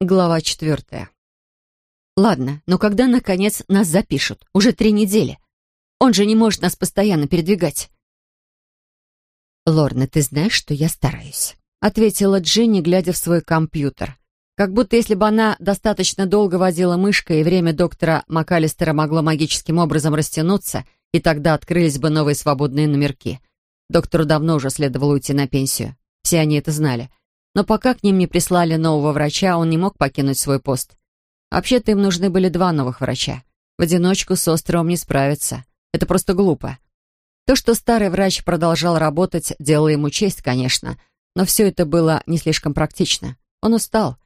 Глава четвертая. «Ладно, но когда, наконец, нас запишут? Уже три недели. Он же не может нас постоянно передвигать». «Лорна, ты знаешь, что я стараюсь», — ответила Джинни, глядя в свой компьютер. Как будто если бы она достаточно долго водила мышкой, и время доктора МакАлистера могло магическим образом растянуться, и тогда открылись бы новые свободные номерки. Доктору давно уже следовало уйти на пенсию. Все они это знали. Но пока к ним не прислали нового врача, он не мог покинуть свой пост. Вообще-то им нужны были два новых врача. В одиночку с островом не справиться. Это просто глупо. То, что старый врач продолжал работать, делало ему честь, конечно, но все это было не слишком практично. Он устал.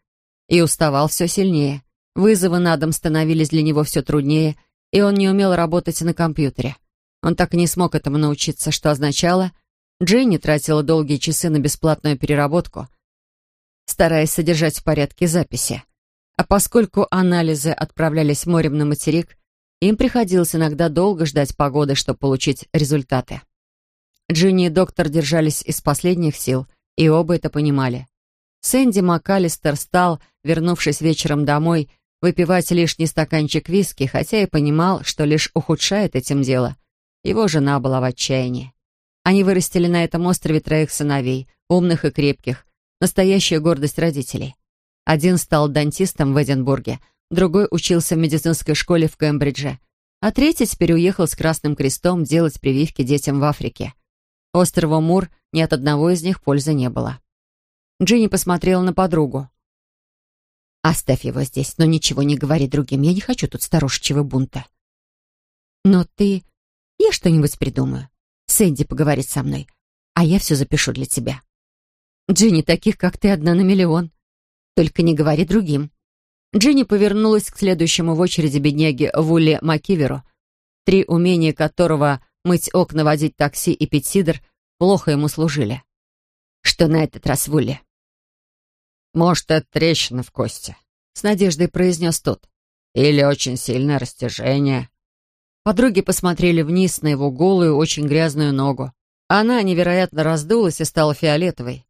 И уставал все сильнее. Вызовы на дом становились для него все труднее, и он не умел работать на компьютере. Он так и не смог этому научиться, что означало, Дженни тратила долгие часы на бесплатную переработку — стараясь содержать в порядке записи. А поскольку анализы отправлялись морем на материк, им приходилось иногда долго ждать погоды, чтобы получить результаты. Джинни и доктор держались из последних сил, и оба это понимали. Сэнди МакАлистер стал, вернувшись вечером домой, выпивать лишний стаканчик виски, хотя и понимал, что лишь ухудшает этим дело. Его жена была в отчаянии. Они вырастили на этом острове троих сыновей, умных и крепких, Настоящая гордость родителей. Один стал дантистом в Эдинбурге, другой учился в медицинской школе в Кембридже, а третий теперь уехал с Красным Крестом делать прививки детям в Африке. Острову Мур ни от одного из них пользы не было. Джинни посмотрела на подругу. «Оставь его здесь, но ничего не говори другим. Я не хочу тут старушечьего бунта». «Но ты...» «Я что-нибудь придумаю. Сэнди поговорит со мной, а я все запишу для тебя». Джинни, таких, как ты, одна на миллион. Только не говори другим». Джинни повернулась к следующему в очереди бедняге Вулли Макиверу, три умения которого мыть окна, водить такси и пить сидр плохо ему служили. «Что на этот раз, Вулли?» «Может, это трещина в кости», — с надеждой произнес тот. «Или очень сильное растяжение». Подруги посмотрели вниз на его голую, очень грязную ногу. Она невероятно раздулась и стала фиолетовой.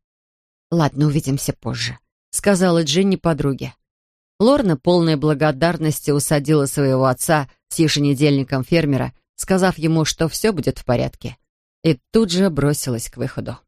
«Ладно, увидимся позже», — сказала Джинни подруге. Лорна, полная благодарности, усадила своего отца с еженедельником фермера, сказав ему, что все будет в порядке, и тут же бросилась к выходу.